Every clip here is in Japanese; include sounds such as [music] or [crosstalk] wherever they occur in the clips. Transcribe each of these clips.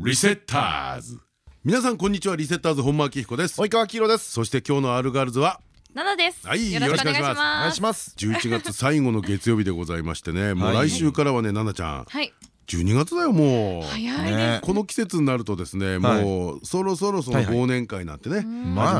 リセッターズ。皆さんこんにちはリセッターズ本間明彦です。及川黄色です。そして今日のアルガールズは？ナナです。はいよろしくお願いしよろしくおお願ます。いします。11 [laughs] 月最後の月曜日でございましてねもう来週からはね奈々ちゃん。はい。12月だよもう。早いこの季節になるとですねもうそろそろその忘年会なんてね始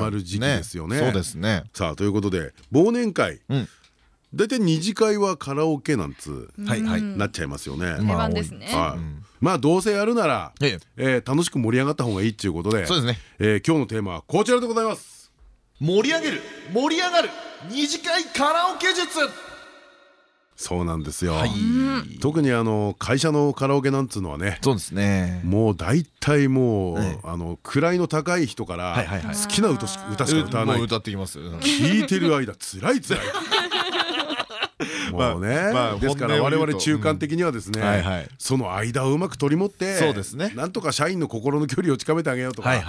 まる時期ですよね。そうですね。さあということで忘年会。うん。大体二次会はカラオケなんつはいはい。なっちゃいますよね。す。定番ですね。はいまあどうせやるならええ。ー楽しく盛り上がった方がいいっていうことでそうですね。えー今日のテーマはこちらでございます。盛り上げる盛り上がる二次会カラオケ術。そうなんですよ。はい。特にあの会社のカラオケなんつうのはねそうですね。もう大体もうええ。あの位の高い人から好きな歌しか歌わない。聞いてる間つらいつらい [laughs] もうね。まあですから我々中間的にはですねその間をうまく取り持ってそうですね。なんとか社員の心の距離を近めてあげようとか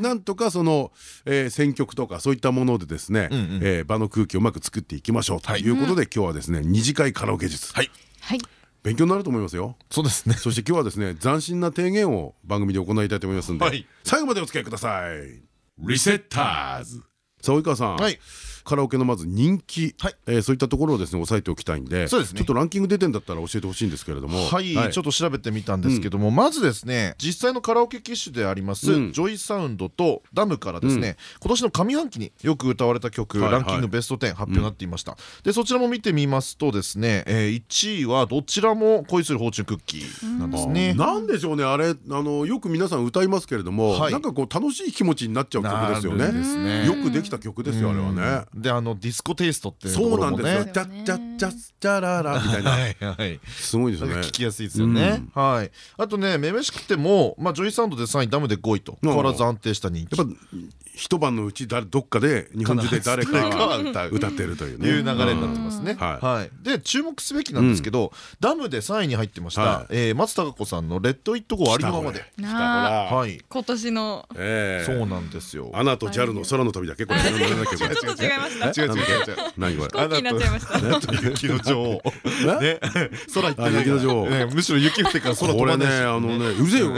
なんとかそのえー選曲とかそういったものでですねえー場の空気をうまく作っていきましょうとい。うことで今日はですね二次会カラオケ術。はい。はい。勉強になると思いますよ。そうですね。そして今日はですね斬新な提言を番組で行いたいと思いますんで、はい最後までお付き合いくださいリセッターズさあ及川さん、はいカラオケのまず人気、はい。えーそういったところをですね押さえておきたいんでそうですね。ちょっとランキング出てんだったら教えてほしいんですけれども。はい、ちょっと調べてみたんですけども、まずですね実際のカラオケ機種であります、うん。ジョイサウンドとダムからですね、今年の上半期によく歌われた曲、はいはい。ランキングベスト10発表になっていました、でそちらも見てみますとですね、えー、1位はどちらも恋するフォーチュンクッキーなんですね。なんでしょうね。あれあのよく皆さん歌いますけれども、はい。なんかこう楽しい気持ちになっちゃう曲ですよね。よくできた曲ですよあれはねであのディスコテイストってそうなんですよ。チャッチャッチャッチャララみたいな。はいはいすごいですよね。聞きやすいですよね。はい。あとね、女々しくても、まあ、ジョイサウンドで3位、ダムで5位と、変わらず安定した人気。やっぱ一晩のうち誰どっかで日本中で誰か [laughs] がは歌ってるというね。いう流れになってますね。うん。はい。はい。で注目すべきなんですけど、ダムで3位に入ってましはい。たえー松たか子さんのレッドイットゴーありのままで。今年の。ええ。そうなんですよ。アナと JAL の空の旅だっけこれ。なんだっけこれちょっと違いました。違う違う違う違う。何これ？飛行機になっちゃいました。雪の女王。ね、空行ってあ雪の女王。ねむしろ雪降ってから空飛ばないし。あのねうるせえよ。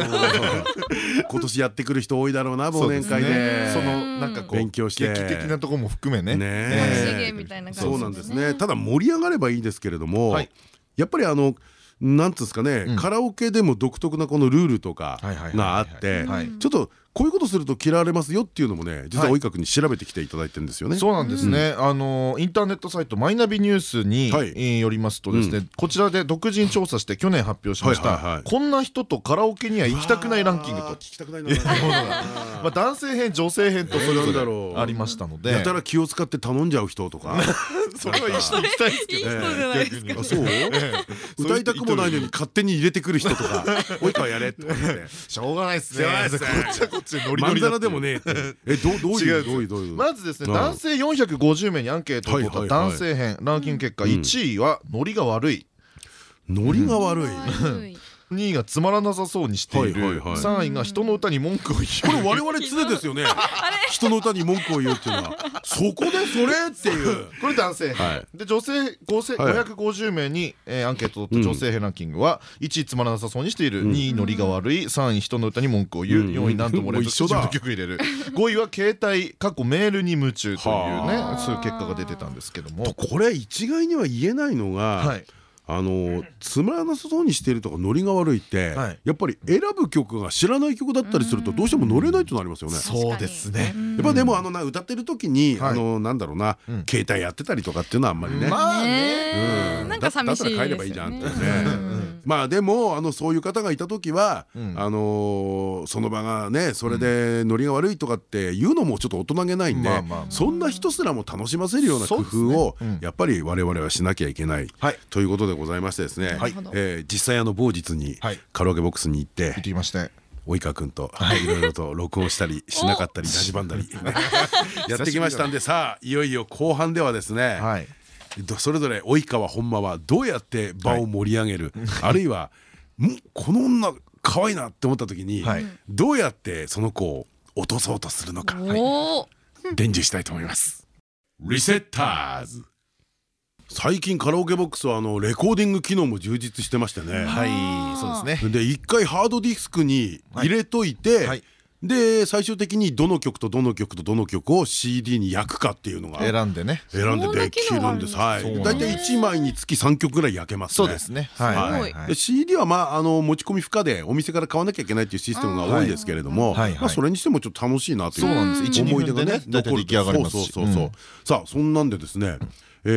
今年やってくる人多いだろうな忘年会で。そのなんかこう勉強して。劇的なところも含めね。ね。え資源みたいな感じ。そうなんですね。ただ盛り上がればいいですけれどもはい。やっぱりあのなんつうんですかねカラオケでも独特なこのルールとかがあってはい。ちょっとこういうことすると嫌われますよっていうのもね実ははい。及川君に調べてきていただいてるんですよね。そうなんですね、あのインターネットサイトマイナビニュースに、よりますとですね、こちらで独自に調査して去年発表しましはいはいはい。たこんな人とカラオケには行きたくないランキングと。聞きたくないな。[laughs] まあ男性編女性編とそれぞろう。れありましたので。やたら気を使って頼んじゃう人とか。[laughs] それは一緒に行きたいですけど。いい人じゃないですか。あそう？歌いたくもないのに勝手に入れてくる人とか「及川やれ」って言って。[laughs] しょうがないですね。しょうがないっすねノリノリだでもねえ [laughs] どうどうい違うう。どういうどういう？まずですねうん。男性450名にアンケートを取った男性編ランキング結果1位はノリが悪い。ノリが悪い。2位がつまらなさそうにしていはいるはいはい。3位が人の歌に文句を言う。これ我々常ですよね。[laughs] 人の歌に文句を言うっていうのは。そこでそれっていうこれ男性。はで女性50はい。550名にえーアンケートを取った女性編ランキングは1位つまらなさそうにしている。2位ノリが悪い。3位人の歌に文句を言う。うん。4位何とも連続してもう一緒だ。自分の曲入れる。5位は携帯過去メールに夢中というねはそういう結果が出てたんですけども。これ一概には言えないのが、はいあのつまらなさそうにしてるとかノリが悪いって、はい。やっぱり選ぶ曲が知らない曲だったりするとどうしても乗れないとなりますよね。そうですね。やっぱでもあのな歌ってる時に、はい。あのなんだろうな、うん。携帯やってたりとかっていうのはあんまりね。まあね。うん。なんか寂しいですよね。だだったら帰ればいいじゃんってね。うんまあでもあのそういう方がいた時は、うん。あのーその場がねそれでノリが悪いとかっていうのもちょっと大人げないんでそんな人すらも楽しませるような工夫をやっぱり我々はしなきゃいけない。はい。ということでございましてですね、はい。えー実際あの某日にはい。カラオケボックスに行って言ってきまして。及川君とい。ろいろと録音したり [laughs] しなかったりラジバンだり [laughs] やってきましたんでさあいよいよ後半ではですね、はい。どそれぞれ及川本間はどうやって場を盛り上げる、あるいはんこの女可愛いなって思った時に、はい。どうやってその子を落とそうとするのか？伝授したいと思います。リセッターズ。最近カラオケボックスはあのレコーディング機能も充実してましてね。はいそうですね。で一回ハードディスクに入れといて、はいで最終的にどの曲とどの曲とどの曲を CD に焼くかっていうのが選んでね。選んでできるんです。はい。そうなんです。大体1枚につき3曲ぐらい焼けますね。そうですね。はい。CD はまああの持ち込み不可でお店から買わなきゃいけないっていうシステムが多いですけれども、はいはい。まあそれにしてもちょっと楽しいなというそうなんです。思い出が1-2分でねね大体出来上がります。しそうそうそうそう。うん。さあそんなんでですね。え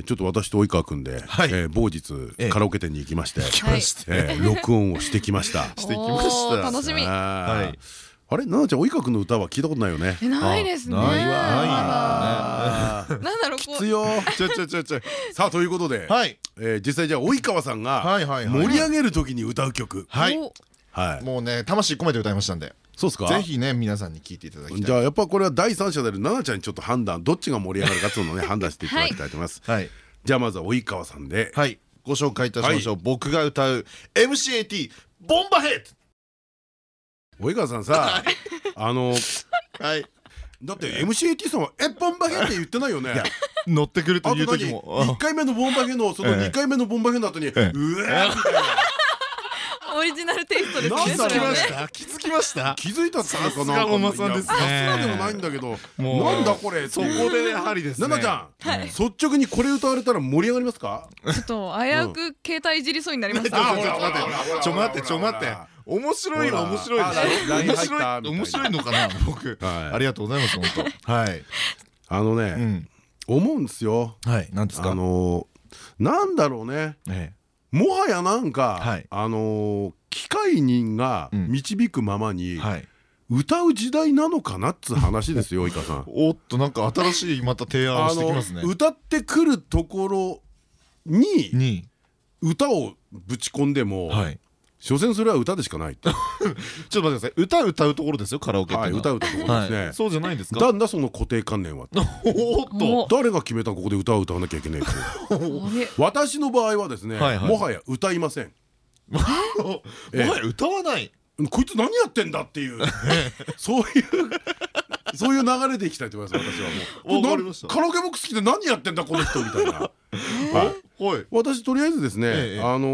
ーちょっと私と及川君で、はい。えー某日ええ。カラオケ店に行きまして、えー録音をしてきました。[laughs] してきました。楽しみ。はい。はいあれ、奈々ちゃん、及川君の歌は聞いたことないよね。えないですね。ないないあーなんだろうこう。必要。ちょちょちょちょ [laughs] さあということで、はい。えー実際じゃあ及川さんがはいはいはい盛り上げる時に歌う曲、はい。お。はい、もうね魂込めて歌いましたんで。そうですか？ぜひね皆さんに聞いていただきたい。じゃあやっぱこれは第三者である奈々ちゃんにちょっと判断どっちが盛り上がるかっていうのをね判断していただきたいと思います。はい。じゃあまずは及川さんで、はい。ご紹介いたしましょう。僕が歌う MCAT ボンバヘッ及川さんさ、あのドはい。だって MCAT さんは「えボンバゲ」って言ってないよね。乗ってくるというあと何？時も1回目のボンバゲのそのええ。2回目のボンバゲの後に「うええ」みたいな。オリジナルテイストですね。なんだろうね。それはね。た気づきました？気づいたっていうかさすがお馬さんですね。いやさすがでもないんだけど。もうなんだこれそこでやはりですね。奈々ちゃん、はい。率直にこれ歌われたら盛り上がりますか？ちょっと危うく携帯いじりそうになりました。ちょ待ってちょ待ってちょ待って面白いは面白いです面 LINE 入ったみたいな。白い面白いのかな？僕。はい。ありがとうございます本当。はい。あのね、うん。思うんですよ。はい。なんですか？あのーなんだろうね。えもはやなんか、はい。あのー機械人がうん。導くままえにはい。歌う時代なのかなっつう話ですよ、[laughs] いかさん。おっとなんか新しいまた提案をしてきますね。歌ってくるところにに。歌をぶち込んでも、はい所詮それは歌でしかないって [laughs] ちょっと待ってください。歌歌うところですよカラオケっては。い歌うところですね、はい。そうじゃないんですか？なんだその固定観念は。[laughs] おっと。お誰が決めたここで歌を歌わなきゃいけないって私の場合はですね、はいはい。もはや歌いません。[laughs] もはや歌わない。こいつ何やってんだっていう。そういうそういう流れでいきたいと思います私はもう。カラオケボックス来て何やってんだこの人みたいな、はい。はい。私とりあえずですね、ええあの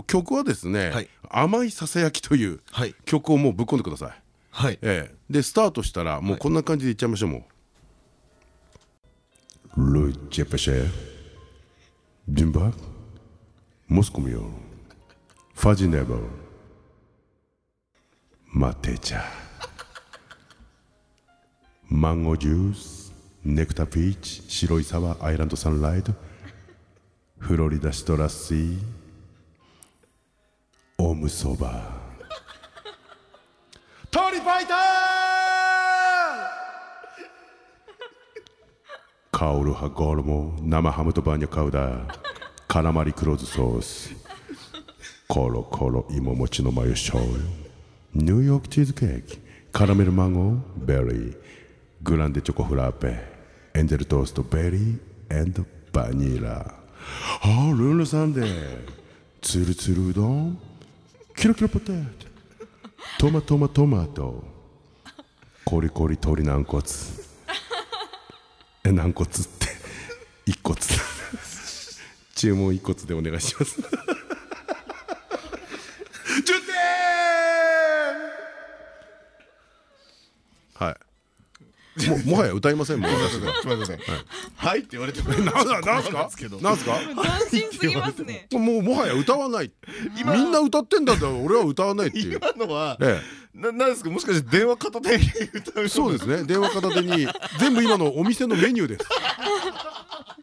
ー曲はですね、はい。甘いささやきというはい。曲をもうぶっ込んでください。はい。ええ、でスタートしたらもうこんな感じでいっちゃいましょうもう。ルチェペシェ。ジンバモスコミヨファジネボマテチャマンゴージュースネクタピーチ白いサワーアイランドサンライトフロリダシトラッシーオムそば鶏パイター香るはゴルモ生ハムとバーニャカウダーカラマリクローズソースコロコロ芋餅のマヨ醤油ニューヨークチーズケーキカラメルマンゴーベリーグランデチョコフラーペエンゼルトーストベリーバニラ。あールンルサンデーツルツルうどんキラキラポテト。トマトマトマト。コリコリ鶏軟骨。え軟骨って一骨。注文一骨でお願いします10点はいももはや歌いませんもん [laughs] 私が。すみませんはい。って言われてもなんだ [laughs] なんすかなんすか？斬新すぎますね。もうもはや歌わない。みんな歌ってんだったら俺は歌わないっていう。今のはえななんですか？もしかして電話片手に歌うえそうですね。電話片手に全部今のお店のメニューです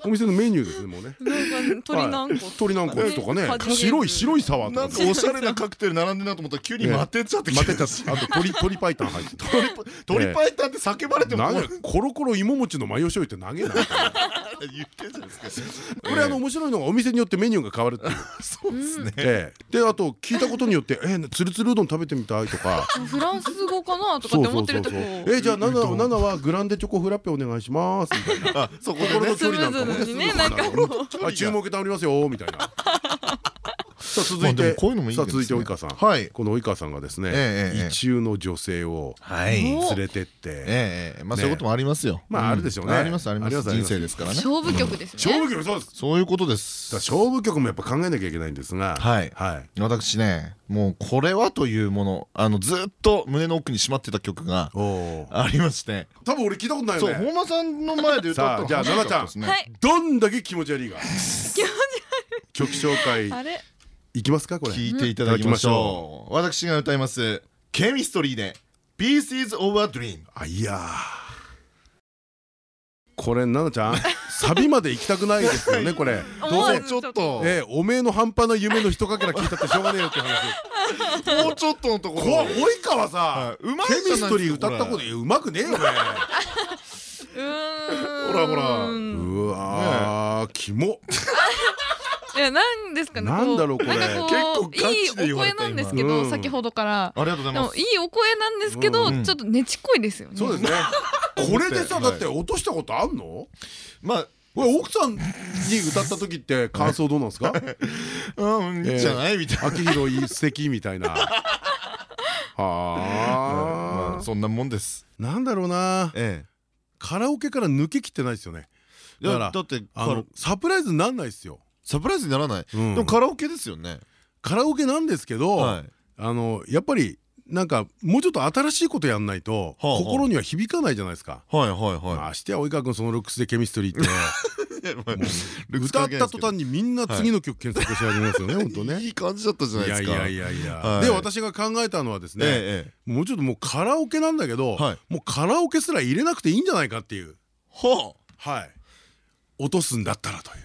お店のメニューですねもうね。なんか鶏軟骨。鶏軟骨とかね。か白い白いサワーなんとかかおしゃれなカクテル並んでるなと思ったら急に待てちゃって。き待てちゃってあと鶏鶏パイタン入って。た鳥パイタンって叫ばれても。コロコロ芋餅のマヨ醤油って投げない [laughs] 言ってるじゃないですか。[laughs] これあの面白いのがお店によってメニューが変わるっていう。[laughs] そうですね。ええ。であと聞いたことによって「えつるつるうどん食べてみたい」とか。フランス語かなとかって思ってるとこ。えじゃあナナナナはグランデチョコフラッペお願いします」みたいな。あそこのね距離なんかもねなんかもうあ注文受けたおりますよみたいなさあ続いて。こういうのもいいさあですね。続いて及川さん。はい。この及川さんがですねええええ意中の女性を連れてって。ええまあそういうこともありますよ。まああるでしょうね。んあります。あります人生ですからね。勝負曲です勝ね負曲そうです。そういうことです。勝負曲もやっぱ考えなきゃいけないんですがはい。はい。私ねもうこれはというものあのずっと胸の奥にしまってた曲がおおありまして。多分俺聞いたことないそうよね本間さんの前で歌ったさあじゃあ初めてだったですね。はい。どんだけ気持ち悪いが。曲紹介。あれ？いきますかこれ聞いていただきましょう。私が歌いますケミストリーで Pieces of a Dream あいやー。これ奈々ちゃん [laughs] サビまで行きたくないですよね [laughs] これ。どうちょっと。えーおめえの半端な夢の一かけら聞いたってしょうがねえよって話 [laughs] もうちょっとのところこ及川さ。はい。うまいケミストリー歌ったことうまくねえよねほらほら。うわーキモいやなんですかねなんだろうこれ。なんいいお声なんですけど先ほどから。ありがとうございでます。もいいお声なんですけどうんちょっとねちっこいですよね。そうですね。[laughs] これでさはい。だって落としたことあんの？まあこれ奥さんに歌った時って感想どうなんですか？[laughs] うんええじゃないみたいな。秋広いい素敵みたいな。ま [laughs] はあ。あそんなもんです。なんだろうな。えカラオケから抜けきってないですよね。だからだってあのサプライズになんないですよサプライズにならない。でうん。もカラオケですよね。カラオケなんですけどはい。あのやっぱりなんかもうちょっと新しいことやんないと心には響かないじゃないですか。はいはいはましてや及川君そのルックスでケミストリーって [laughs] 歌った途端にみんな次の曲検索し始めますよね [laughs] 本当ね。いい感じだったじゃないですか。いやいやいやいや、はい。で私が考えたのはですね、もうちょっともうカラオケなんだけど、はい。もうカラオケすら入れなくていいんじゃないかっていう。はあ。はい。落とすんだったらという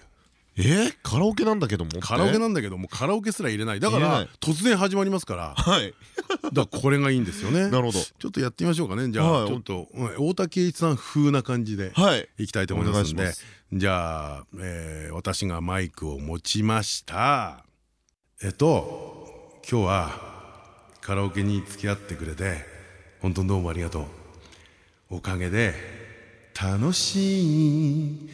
えカラオケなんだけども？カラオケななんだけどもうカラオケすら入れない。だから突然始まりますから。はい。[laughs] だからこれがいいんですよね。なるほど。ちょっとやってみましょうかね。じゃあ、はい。ちょっと、うん大竹一さん風な感じではい。いきたいと思いますんで。じゃあ、えー私がマイクを持ちました。えっと今日はカラオケに付き合ってくれて本当にどうもありがとう。おかげで楽しい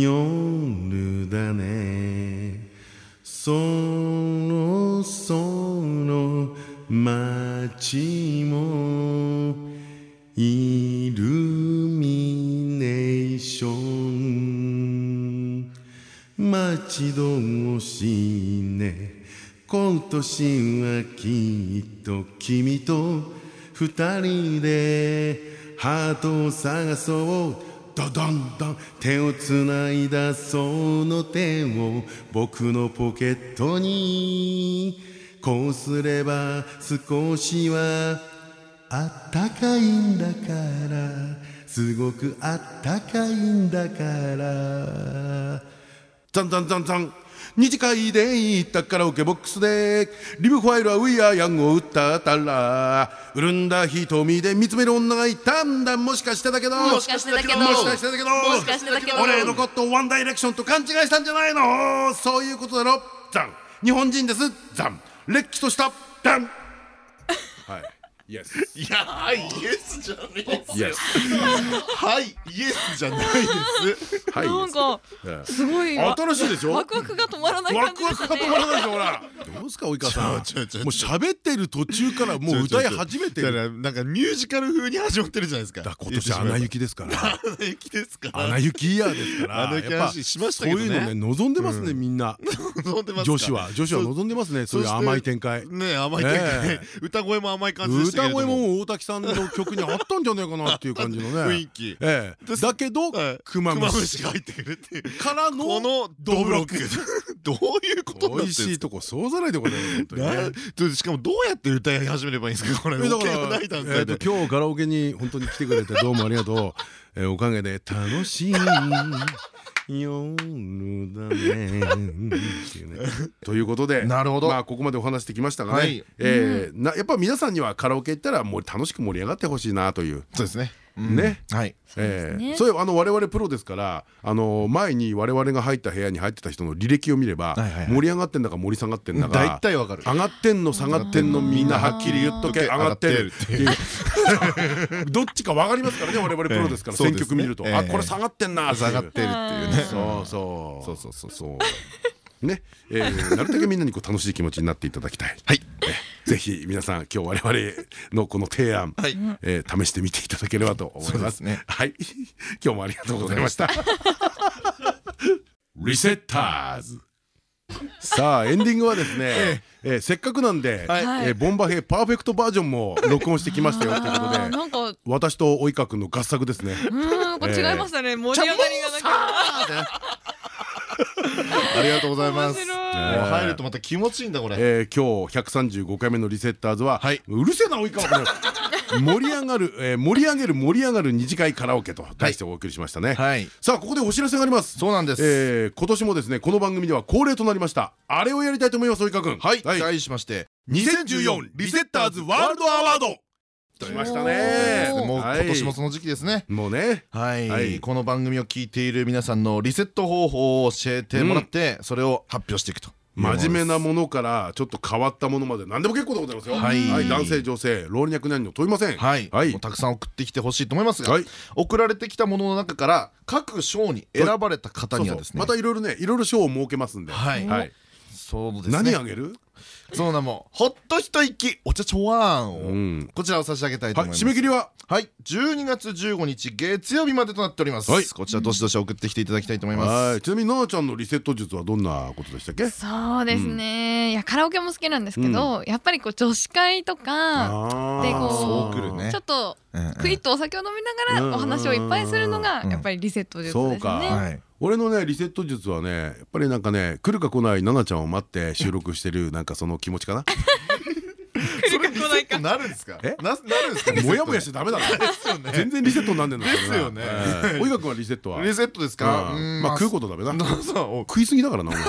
夜だね。そろそろ街もイルミネーション。待ち遠しいね。今年はきっと君と二人でハートを探そう。ドドンドン手をつないだその手を僕のポケットにこうすれば少しはあったかいんだからすごくあったかいんだから。ドンドンドンドン。二次会で行ったカラオケボックスでリブファイルはウィアヤンを歌ったら潤んだ瞳で見つめる女がいたんだ。もしかしてだけどもしかしてだけどもしかしてだけどもしかしてだけど。俺のことをワンダイレクションと勘違いしたんじゃないの。そういうことだろ。ザン。日本人です。ザン。れっきとした。ダン。[laughs] はいイエスいやはいイエスじゃねえですよイエスはいイエスじゃないですはいなんかええすごいわ新しいでしょ？ワクワクが止まらないワ感じでしたクワクが止まらねないでしょほら。どうですか及川さん。もう喋ってる途中からもう歌い始めてるらなんかミュージカル風に始まってるじゃないですかだ今年アナ雪ですからアナ雪ですかアナ雪イヤーですからアナ雪やっぱ話しましたそうけどねいうのね望んでますねみんな望んでますか女子は女子は望んでますねそういう甘い展開ね甘い展開え歌声も甘い感じ歌声も大滝さんの曲にあったんじゃないかなっていう感じのね。[laughs] 雰囲気。ええ。だけどはい。クマムムシシが入ってくるっていう。からのこのドブロックどういうこと美味しいとこそうざないとこだしかもどうやって歌い始めればいいんですか？これえだ今日カラオケに本当に来てくれてどうもありがとう、えーおかげで楽しい夜だねということでなるほど。まあここまでお話してきましたがね、はい。えーなやっぱ皆さんにはカラオケ行ったらもう楽しく盛り上がってほしいなという。そうですねね。はい。えそういうあの我々プロですからあの前に我々が入った部屋に入ってた人の履歴を見れば盛り上がってんだか盛り下がってんだか大体わかる。上がってんの下がってんのみんなはっきり言っとけ上がってるっていう。[laughs] どっちか分かりますからね。我々プロですから選曲見ると。ええあこれ下がってんな下がってるっていうね。そうそうそう。そうそうそう [laughs] ね、えー、なるだけみんなにこう楽しい気持ちになっていただきたい。はい。ぜひ皆さん今日我々のこの提案、はい。えー試してみていただければと思いま。す。すね。はい、[laughs] 今日もありがとうございました。[laughs] リセッターズ。さあエンディングはですね、えーせっかくなんで、はい。えーボンバヘイパーフェクトバージョンも録音してきましたよということでなんか。う私と及川君の合作ですね。ーんこれ違いましたね。盛り上がりがなんか [laughs] ありがとうございます。入るとまた気持ちいいんだこれ。えー今日135回目のリセッターズは、はい。うるせえな及川君盛り上がる、えー盛り上げる盛り上がる二次会カラオケと題してお送りしましたね。はい。さあここでお知らせがあります。そうなんです。えー今年もですねこの番組では恒例となりました。あれをやりたいと思います及川君はい。題しまして。2014リセッターズワールドアワード来ましたね。もうはい。今年もその時期ですね。もうね。はい、はい。この番組を聞いている皆さんのリセット方法を教えてもらって、それを発表していくと真面目なもものからちょっと変わったものまで何でも結構でございますよ。はい。男性女性老若男女問いません。はい、たくさん送ってきてほしいと思いますが、はい。送られてきたものの中から各賞に選ばれた方にはですねまたいろいろねいろいろ賞を設けますんで。はい。はいそうですね。何あげる？その名もほっと一息お茶茶ワンを、うん。こちらを差し上げたいとはい思います、締め切りは？はい。12月15日月曜日までとなっております、はい。こちらどしどし送ってきていただきたいと思います。はい。ちなみに奈々ちゃんのリセット術はどんなことでしたっけ？そうですね、いやカラオケも好きなんですけど、やっぱりこう女子会とかでこうそうくるね。ちょっとクイッとお酒を飲みながらお話をいっぱいするのがやっぱりリセット術ですね。俺のねリセット術はねやっぱりなんかね来るか来ない奈々ちゃんを待って収録してるなんかその気持ちかな？[laughs] 来るか来ないか。なるんですか？え？ななるんですか？もやもやしてダメだな。全然リセットになんでんだですよね。及川君はリセットは？リセットですか？まあ食うことダメな。どうぞ。お食いすぎだからなお前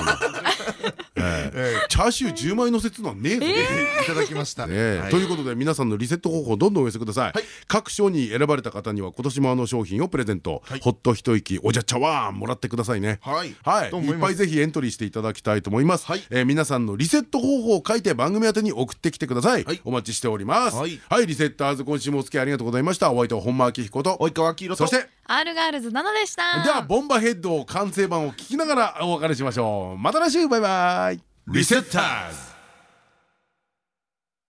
チャーシュー10枚乗せっつうのはねえぞ。ー。いただきました。ということで皆さんのリセット方法どんどんお寄せください、各賞に選ばれた方には今年もあの商品をプレゼント、はい。ほっと一息おじゃ茶わんもらってくださいね。はい。はい、っぱいぜひエントリーしていただきたいと思います、皆さんのリセット方法を書いて番組宛てに送ってきてください、はい。お待ちしております。ははい。い、リセッターズ今週もお付き合いありがとうございました。お相手は本間明彦と。及川明宏とそしてアールガールズ7でした。ではボンバヘッド完成版を聞きながらお別れしましょう。また来週。バイバイリセッターズ。